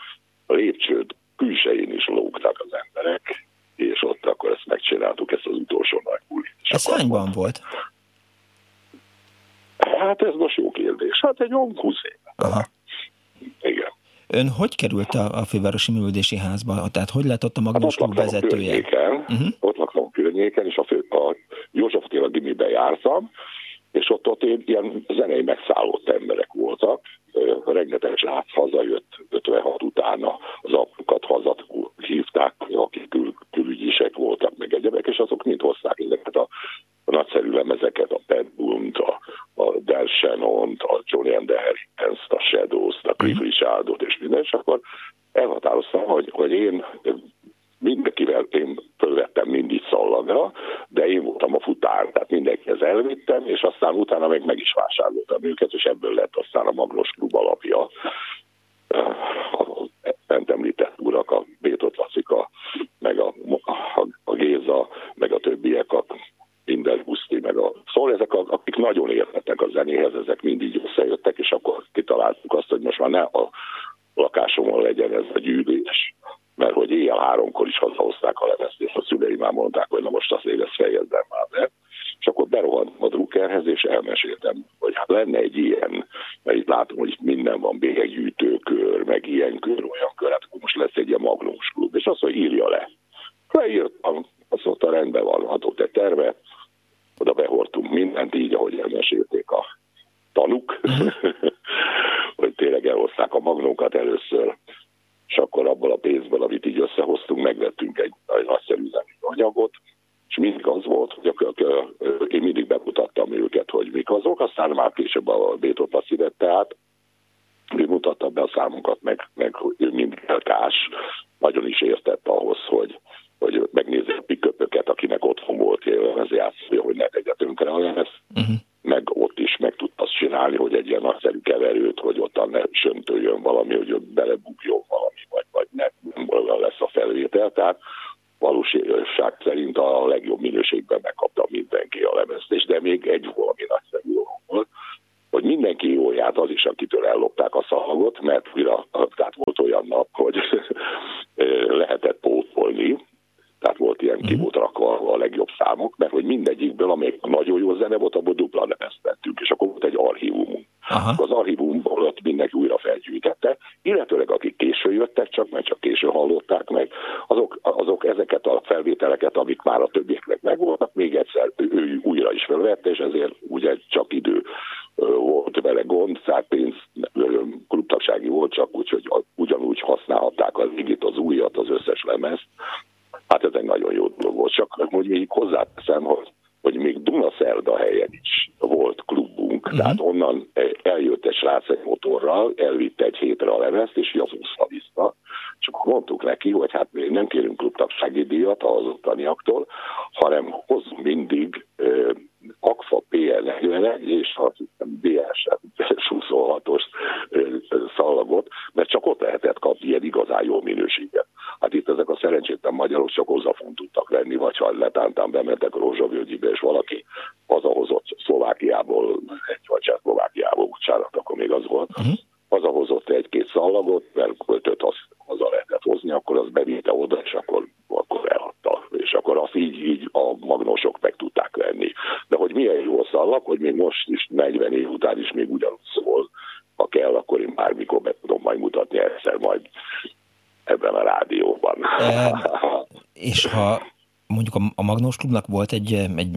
lépcsőt külsején is lógtak az emberek, és ott akkor ezt megcsináltuk, ezt az utolsó nagy bulit.
Ez hányban volt?
Hát ez most jó kérdés. Hát egy olyan 20 éve.
Aha.
Igen.
Ön hogy került a, a fővárosi művődési házba? Tehát hogy lett ott a Magnus hát
Klub
vezetője?
uh-huh. Ott lakom a környéken, és a, fő, a József Attila gimiben jártam, és ott, ott én ilyen zenei megszállott emberek voltak. Rengeteg srác hazajött 56 utána, az apukat hazat hívták, akik kül, külügyisek voltak, meg egyebek, és azok mind hozták ezeket a nagyszerű lemezeket, a Pet Bunt, a, a Dan Shannon-t, a Johnny and the Hurricanes, a Shadows-t, a Cliff Richardot és minden, és akkor elhatároztam, hogy, hogy én mindenkivel én fölvettem mindig szallagra, de én voltam a futár, tehát mindenkihez elvittem, és aztán utána meg meg is vásároltam őket, és ebből lett aztán a Magnos Klub alapja. A bent említett urak, a Bétot Lacika, meg a, a, a Géza, meg a többiek, a minden Buszti, meg a... Szóval ezek, a, akik nagyon értettek a zenéhez, ezek mindig összejöttek, és akkor kitaláltuk azt, hogy most már ne a lakásomon legyen ez a gyűlés, mert hogy éjjel háromkor is hazahozták a lemezt, és a szüleim már mondták, hogy na most azért ezt fejezzem már be. És akkor berohantam a drukkerhez, és elmeséltem, hogy hát lenne egy ilyen, mert itt látom, hogy itt minden van, bélyeggyűjtőkör, meg ilyen kör, olyan kör, hát akkor most lesz egy ilyen magnós klub, és azt, hogy írja le. Leírtam, azt mondta, rendben van, adott egy tervet, oda behortunk mindent, így, ahogy elmesélték a tanuk, hogy tényleg elhozták a magnókat először, és akkor abból a pénzből, amit így összehoztunk, megvettünk egy, egy nagyszerű anyagot, és mindig az volt, hogy én mindig bemutattam őket, hogy mik azok, aztán már később a Bétot Laci vette át, ő mutatta be a számokat, meg, meg ő mindig elkás, nagyon is értett ahhoz, hogy, hogy megnézi a piköpöket, akinek otthon volt ez játszója, hogy ne tegye tönkre a lemez. Uh-huh. Meg ott is meg tud azt csinálni, hogy egy ilyen nagyszerű keverőt, hogy ott ne söntőjön valami, hogy ott belebukjon valami, vagy, vagy ne, nem lesz a felvétel. Tehát valóság szerint a legjobb minőségben megkapta mindenki a lemeztést, de még egy valami nagyszerű volt, hogy mindenki jól járt az is, akitől ellopták a szalagot, mert újra, tehát volt olyan nap, hogy lehetett pótolni, tehát volt ilyen, ki mhm. volt rakva a legjobb számok, mert hogy mindegyikből, amelyik nagyon jó zene volt, abból dupla nevezt vettünk, és akkor volt egy archívumunk. Az archívumból ott mindenki újra felgyűjtette, illetőleg akik késő jöttek, csak mert csak késő hallották meg, azok, azok ezeket a felvételeket, amik már a többieknek megvoltak, még egyszer ő újra is felvette, és ezért ugye csak idő volt vele gond, tehát pénz klubtagsági volt, csak úgy, hogy ugyanúgy használhatták az igit, az újat, az összes lemezt, Hát ez egy nagyon jó dolog volt. Csak hogy még hozzáteszem, hogy, hogy még Dunaszerda helyen is volt klubunk, uh-huh. tehát onnan eljött egy srác egy motorral, elvitte egy hétre a levezt, és javúszta vissza. Csak mondtuk neki, hogy hát mi nem kérünk klubtagsági díjat az ottaniaktól, hanem hozzunk mindig uh, AKFA PL41 és a BSF 26-os szallagot, mert csak ott lehetett kapni ilyen igazán jó minőséget. Hát itt ezek a szerencsétlen magyarok csak hozzáfont tudtak lenni, vagy ha bementek Rózsavölgyibe, és valaki hazahozott Szlovákiából, egy vagy Szlovákiából, bocsánat, akkor még az volt, uh-huh. hazahozott egy-két szallagot, mert költött azt haza lehetett hozni, akkor az bevitte oda, és akkor, akkor eladta. És akkor azt így, így a magnosok meg tudták venni. De hogy milyen jó szallag, hogy még most is 40 év után is még ugyanúgy szól, ha kell, akkor én bármikor be tudom majd mutatni egyszer majd ebben a rádióban. E,
és ha mondjuk a, a Magnós Klubnak volt egy, egy,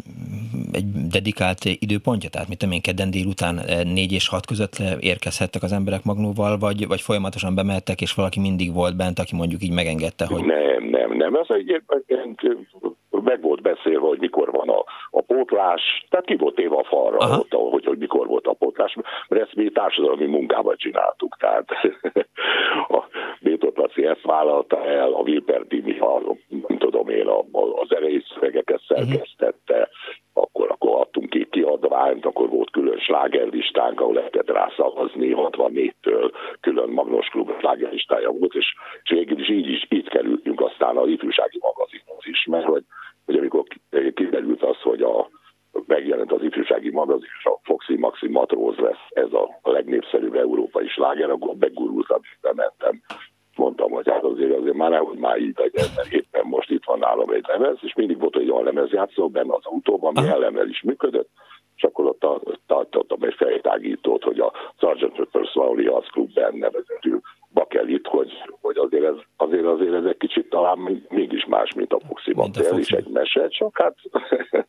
egy dedikált időpontja, tehát mit tudom én, kedden délután négy és hat között érkezhettek az emberek Magnóval, vagy, vagy folyamatosan bemehettek, és valaki mindig volt bent, aki mondjuk így megengedte, hogy...
Nem, nem, nem, ez egy, egy, meg volt beszélve, hogy mikor van a, a pótlás, tehát ki volt éve a falra, ott, hogy, hogy mikor volt a pótlás, mert ezt mi társadalmi munkában csináltuk, tehát <laughs> a Bétot Laci ezt vállalta el, a Wilper Dimi, a, nem tudom én, a, a, az erejés szövegeket szerkesztette, uh-huh. akkor, akkor adtunk ki kiadványt, akkor volt külön slágerlistánk, ahol lehetett rászavazni, 64-től külön Magnós Klub slágerlistája volt, és, és végül is így, is így kerültünk aztán a ifjúsági magazinhoz is, mert hogy hogy amikor kiderült az, hogy a megjelent az ifjúsági magazin, és a Foxy Maxi Matróz lesz ez a legnépszerűbb európai sláger, akkor begurultam, bementem mondtam, hogy hát azért, azért már nehogy már így legyen, mert éppen most itt van nálam egy lemez, és mindig volt egy olyan lemez játszó benne az autóban, ami ellenvel is működött, és akkor ott tartottam egy fejtágítót, hogy a Sgt. Pepper's Lonely Hearts Club Band nevezetű bakelit, hogy, hogy azért, ez, azért, azért ez egy kicsit talán mégis más, mint a Foxy Motel, és egy mese, csak hát <laughs>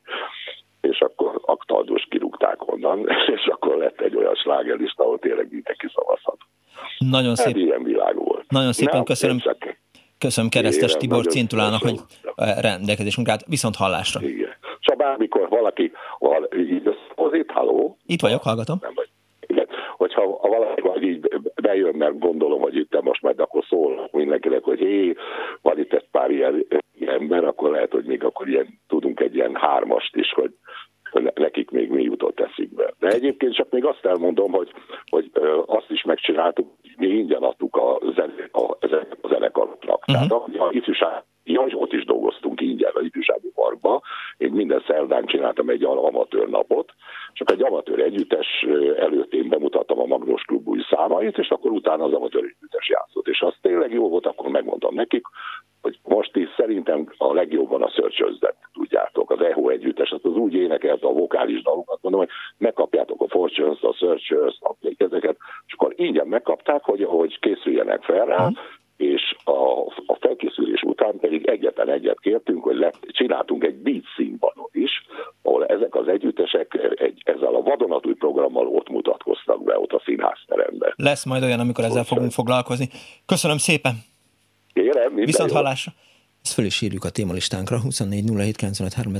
és akkor aktaldos kirúgták onnan, <laughs> és akkor lett egy olyan slágerlista, ahol tényleg mindenki szavazhat.
Nagyon szép.
Hát ilyen világ volt.
Nagyon szépen Nem, köszönöm. Köszönöm Keresztes Tibor Cintulának, hogy rendelkezésünk át. Viszont hallásra.
Igen. Csak bármikor valaki val, így itt, halló?
Itt vagyok, hallgatom. Nem vagy.
Igen. Hogyha valaki vagy így bejön, mert gondolom, hogy itt most majd akkor szól mindenkinek, hogy hé, van itt egy pár ilyen, ilyen ember, akkor lehet, hogy még akkor ilyen, tudunk egy ilyen hármast is, hogy nekik még mi jutott eszükbe. De egyébként csak még azt elmondom, hogy, hogy azt is megcsináltuk, mi ingyen adtuk a, zen, a, a zenekaroknak. Uh-huh. Tehát a, a ifjúság Ja, ott is dolgoztunk ingyen a ifjúsági parkba. Én minden szerdán csináltam egy amatőr napot, csak egy amatőr együttes előtt én bemutattam a Magnós Klub új számait, és akkor utána az amatőr együttes játszott. És az tényleg jó volt, akkor megmondtam nekik, hogy most is szerintem a legjobban a szörcsözdet, tudjátok, az EHO együttes, az, az úgy énekelte a vokális dalokat, mondom, hogy megkapjátok a fortunes a searchers a ezeket, és akkor ingyen megkapták, hogy, hogy készüljenek fel rá, és a, a felkészülés után pedig egyetlen egyet kértünk, hogy lett, csináltunk egy beat színpadot is, ahol ezek az együttesek egy, ezzel a vadonatúj programmal ott mutatkoztak be, ott a színházteremben.
Lesz majd olyan, amikor ezzel fogunk foglalkozni. Köszönöm szépen!
Kérem,
Viszont hallásra! Ezt föl is írjuk a témalistánkra, 24 07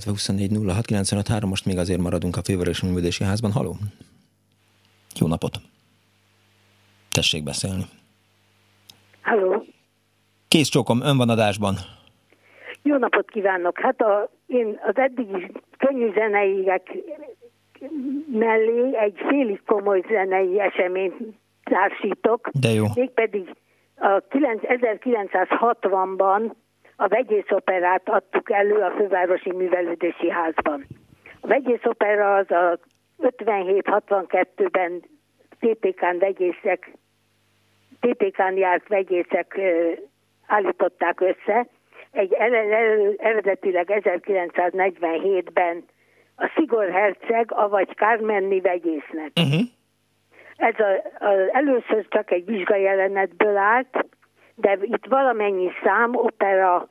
24 most még azért maradunk a Főváros Művődési Házban. Haló! Jó napot! Tessék beszélni!
Halló!
Kész csókom, ön van adásban.
Jó napot kívánok! Hát a, én az eddigi könnyű zeneiek mellé egy félig komoly zenei eseményt társítok.
De jó.
Mégpedig a 1960-ban a vegyészoperát adtuk elő a Fővárosi Művelődési Házban. A vegyészopera az a 57-62-ben TPK-n vegyészek, TPK-n járt vegyészek állították össze. Egy eredetileg 1947-ben a Szigor Herceg, avagy Kármenni vegyésznek. Uh-huh. Ez a, a, először csak egy vizsgajelenetből állt, de itt valamennyi szám, opera,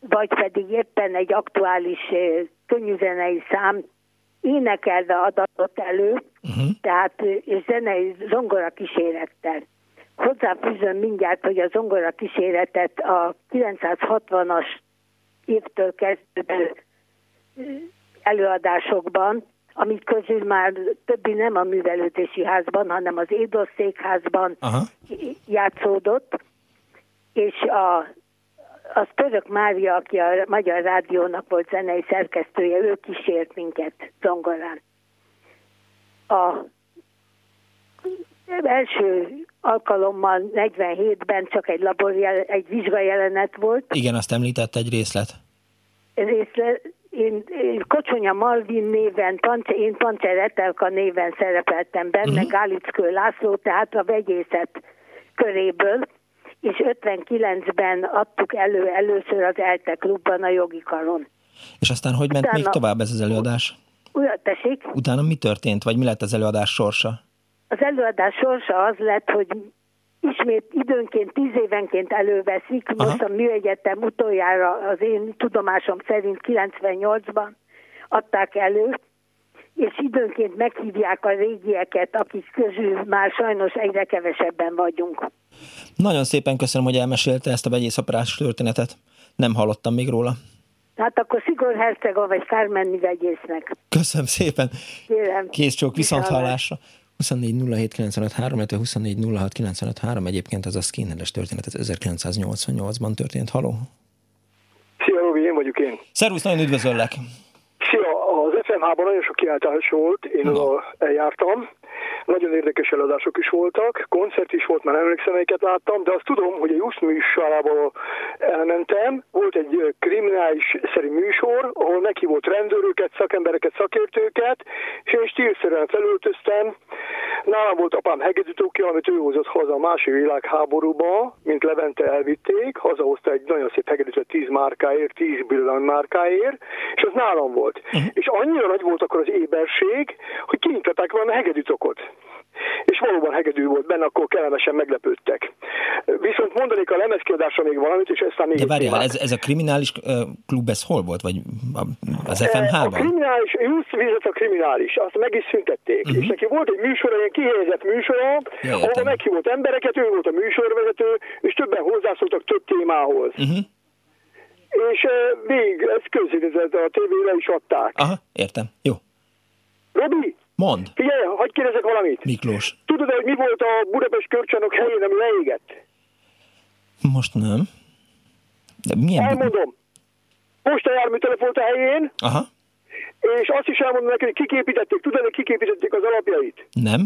vagy pedig éppen egy aktuális könnyűzenei szám énekelve adatott elő, uh-huh. tehát és zenei zongora kísérettel. Hozzáfűzöm mindjárt, hogy a zongora kíséretet a 960-as évtől kezdődő előadásokban amik közül már többi nem a művelődési házban, hanem az Édos székházban Aha. játszódott, és a, az Török Mária, aki a Magyar Rádiónak volt zenei szerkesztője, ő kísért minket zongorán. A első alkalommal 47-ben csak egy laborjel, egy vizsgajelenet volt.
Igen, azt említett egy részlet.
Részlet, én, én Kocsonya Malvin néven, Pance, én Pancer Etelka néven szerepeltem benne, uh-huh. Gálickő László, tehát a vegyészet köréből, és 59-ben adtuk elő először az ELTE klubban a jogi karon.
És aztán hogy ment Utána, még tovább ez az előadás?
Utána, tessék?
Utána mi történt, vagy mi lett az előadás sorsa?
Az előadás sorsa az lett, hogy ismét időnként, tíz évenként előveszik. Aha. Most a műegyetem utoljára az én tudomásom szerint 98-ban adták elő, és időnként meghívják a régieket, akik közül már sajnos egyre kevesebben vagyunk.
Nagyon szépen köszönöm, hogy elmesélte ezt a vegyészoperás történetet. Nem hallottam még róla.
Hát akkor Szigor Hercega vagy Kármenni vegyésznek.
Köszönöm szépen.
Kérem.
Kész csók, viszont hallásra. 24 illetve 24 egyébként az a Skinneres történet, ez 1988-ban történt. Haló?
Szia, Robi, én vagyok én.
Szervusz, nagyon üdvözöllek.
Szia, az FMH-ban nagyon sok kiáltás volt, én no. eljártam. nagyon érdekes előadások is voltak, koncert is volt, már emlékszem, melyiket láttam, de azt tudom, hogy a Jusz műsorába elmentem, volt egy kriminális szerű műsor, ahol neki volt rendőröket, szakembereket, szakértőket, és én stílszerűen felöltöztem. Nálam volt apám hegedűtóki, amit ő hozott haza a másik világháborúba, mint Levente elvitték, hazahozta egy nagyon szép hegedűt 10 márkáért, 10 billan márkáért, és az nálam volt. Uh-huh. És annyira nagy volt akkor az éberség, hogy kinyitották volna a hegedűtokot és valóban hegedű volt benne, akkor kellemesen meglepődtek. Viszont mondanék a lemezkiadásra még valamit, és ezt még...
De várjál, ez, ez a kriminális klub, ez hol volt? Vagy az FMH-ban?
A kriminális, Jusz a kriminális, azt meg is szüntették. Uh-huh. És neki volt egy műsor, egy kihelyezett műsora, ja, ahol meghívott embereket, ő volt a műsorvezető, és többen hozzászóltak több témához. Uh-huh. És végig ezt közvetített a tévére is adták.
Aha, értem. Jó.
Robi,
Mond.
Figyelj, hagyd kérdezek valamit.
Miklós.
Tudod, hogy mi volt a Budapest körcsánok helyén, ami leégett?
Most nem. De milyen...
Elmondom. Postajármű volt a helyén.
Aha.
És azt is elmondom neki, hogy kiképítették. Tudod, hogy kiképítették az alapjait?
Nem.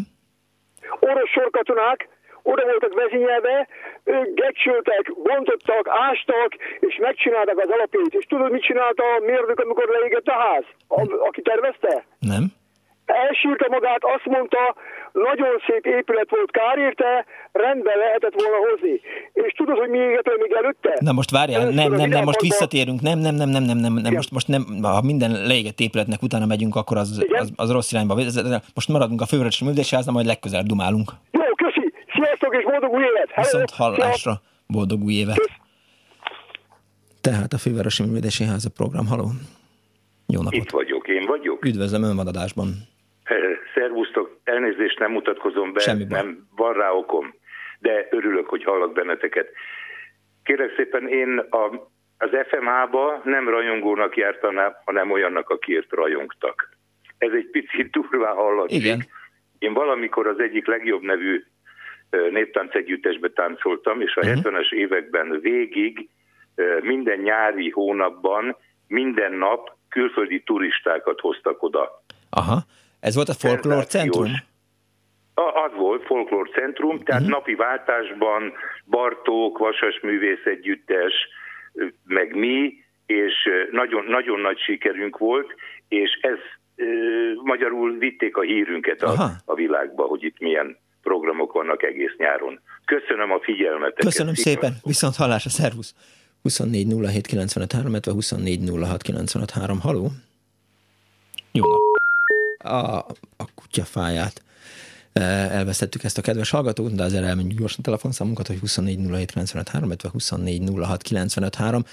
Orosz sorkatonák, oda voltak vezényelve, ők gecsöltek, bontottak, ástak, és megcsináltak az alapjait. És tudod, mit csinálta a mérnök, amikor leégett a ház? A, aki tervezte?
Nem
elsírta magát, azt mondta, nagyon szép épület volt, kár érte, rendben lehetett volna hozni. És tudod, hogy mi égető még előtte?
Na most várjál, nem, nem, nem, nem, most visszatérünk, nem, nem, nem, nem, nem, nem, nem, most, most nem, ha minden leégett épületnek utána megyünk, akkor az, az, az rossz irányba. Most maradunk a fővárosi művelési házban, majd legközelebb dumálunk.
Jó, köszi, sziasztok és boldog új évet!
Viszont hallásra, boldog új évet! Kösz. Tehát a fővárosi művelési háza program, haló. Jó napot!
Itt vagyok, én vagyok.
Üdvözlöm önvadadásban. <laughs>
Szervusztok, elnézést nem mutatkozom be,
Semmi
nem van rá okom, de örülök, hogy hallak benneteket. Kérek szépen, én a, az FMH-ba nem rajongónak jártam, hanem olyannak, akiért rajongtak. Ez egy picit <laughs> durvá hallatszik.
Igen.
Én valamikor az egyik legjobb nevű néptánc együttesbe táncoltam, és a uh-huh. Mhm. 70-es években végig minden nyári hónapban, minden nap külföldi turistákat hoztak oda.
Aha. Ez volt a folklór centrum?
Az volt, folklór centrum, tehát uh-huh. napi váltásban Bartók, Vasas Művész Együttes, meg mi, és nagyon, nagyon nagy sikerünk volt, és ez e, magyarul vitték a hírünket a, a világba, hogy itt milyen programok vannak egész nyáron. Köszönöm a figyelmet.
Köszönöm szépen, viszont hallásra, szervusz! 24 07 95 3, 24 06 95 3. Haló! Jó nap! A, a kutyafáját e, elvesztettük ezt a kedves hallgatót, de azért elmondjuk gyorsan telefonszámunkat, hogy 24 07 95 3, 24 06 95 3.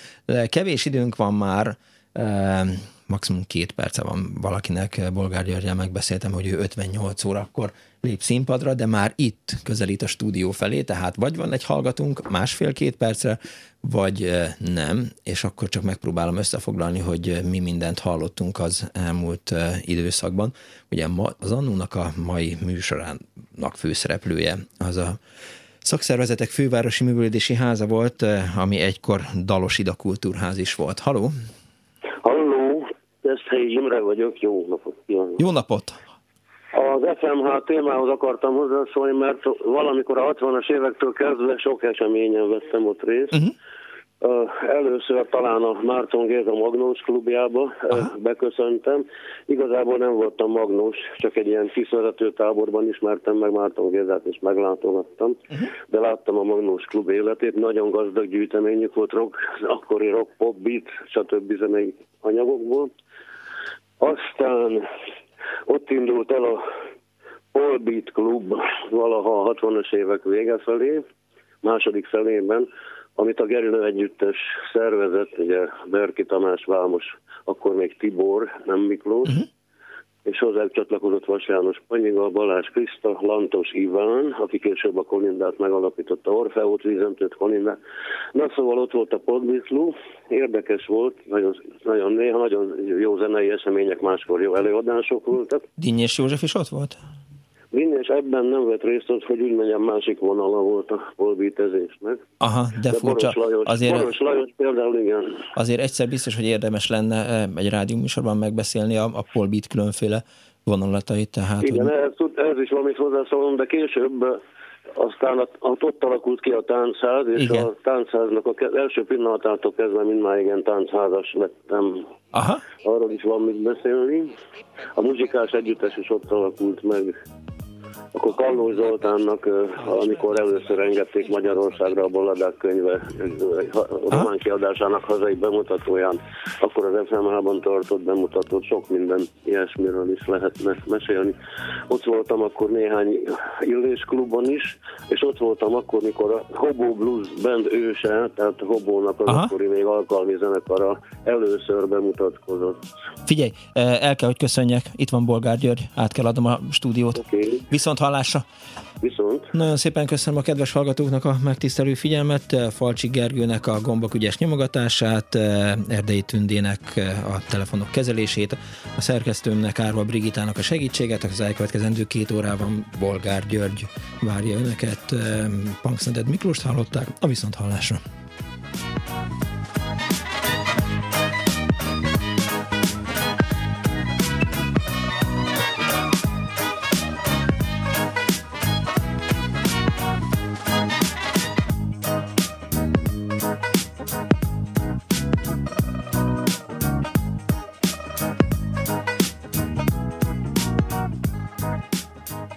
Kevés időnk van már, e, maximum két perce van valakinek, Bolgár Györgyel megbeszéltem, hogy ő 58 órakor lép színpadra, de már itt közelít a stúdió felé, tehát vagy van egy hallgatunk másfél-két percre, vagy nem, és akkor csak megpróbálom összefoglalni, hogy mi mindent hallottunk az elmúlt időszakban. Ugye az Annónak a mai műsorának főszereplője az a Szakszervezetek Fővárosi Művelődési Háza volt, ami egykor Dalos Ida Kultúrház is volt. Haló!
Halló, Eszhelyi Imre vagyok, jó napot!
Jó, jó napot!
Az FMH témához akartam hozzászólni, mert valamikor a 60-as évektől kezdve sok eseményen vettem ott részt. Uh-huh. Először talán a Márton Géza Magnós klubjába Aha. beköszöntem. Igazából nem voltam Magnós, csak egy ilyen kisvezető táborban ismertem meg Márton Gézát, és meglátogattam. Uh-huh. De láttam a Magnós klub életét, nagyon gazdag gyűjteményük volt rock, akkori rock, pop, beat, stb. zenei anyagokból. Aztán ott indult el a All Beat Club valaha a 60-as évek vége felé, második felében, amit a Gerilla együttes szervezett, ugye Berki Tamás Vámos, akkor még Tibor, nem Miklós, uh-huh. És hozzá csatlakozott Vas János Panyiga, Balázs Kriszta, Lantos Iván, aki később a Kolindát megalapította, Orfeót, Vizentőt, Kolindát. Na szóval ott volt a Podbitlu, érdekes volt, nagyon, nagyon néha nagyon jó zenei események, máskor jó előadások voltak.
Dinnyes József is ott volt?
És ebben nem vett részt, ott, hogy úgy mondjam, másik vonala volt a polbítezésnek.
Aha, de, de furcsa.
Boros Lajos, azért, Boros Lajos például igen.
Azért egyszer biztos, hogy érdemes lenne eh, egy rádióműsorban megbeszélni a, a polbít különféle vonulatait. Tehát,
Igen, hogy... ez, ez is valamit hozzászólom, de később aztán a, a, ott alakult ki a táncház, és Igen. a táncháznak az első pillanatától kezdve mindmáig táncházas lettem.
Aha.
Arról is van mit beszélni. A muzsikás együttes is ott alakult meg akkor Kalló Zoltánnak, amikor először engedték Magyarországra a Bolladák könyve román kiadásának hazai bemutatóján, akkor az FMH-ban tartott bemutatót, sok minden ilyesmiről is lehetne mesélni. Ott voltam akkor néhány illésklubon is, és ott voltam akkor, mikor a Hobo Blues Band őse, tehát a Hobónak az Aha. akkori még alkalmi zenekara először bemutatkozott.
Figyelj, el kell, hogy köszönjek, itt van Bolgár György, át kell adnom a stúdiót. Okay. Viszont hallásra!
Viszont.
Nagyon szépen köszönöm a kedves hallgatóknak a megtisztelő figyelmet, Falcsi Gergőnek a gombok ügyes nyomogatását, Erdei Tündének a telefonok kezelését, a szerkesztőmnek Árva Brigitának a segítséget, az elkövetkezendő két órában Bolgár György várja önöket, Pankszneded Miklós hallották, a viszont hallásra.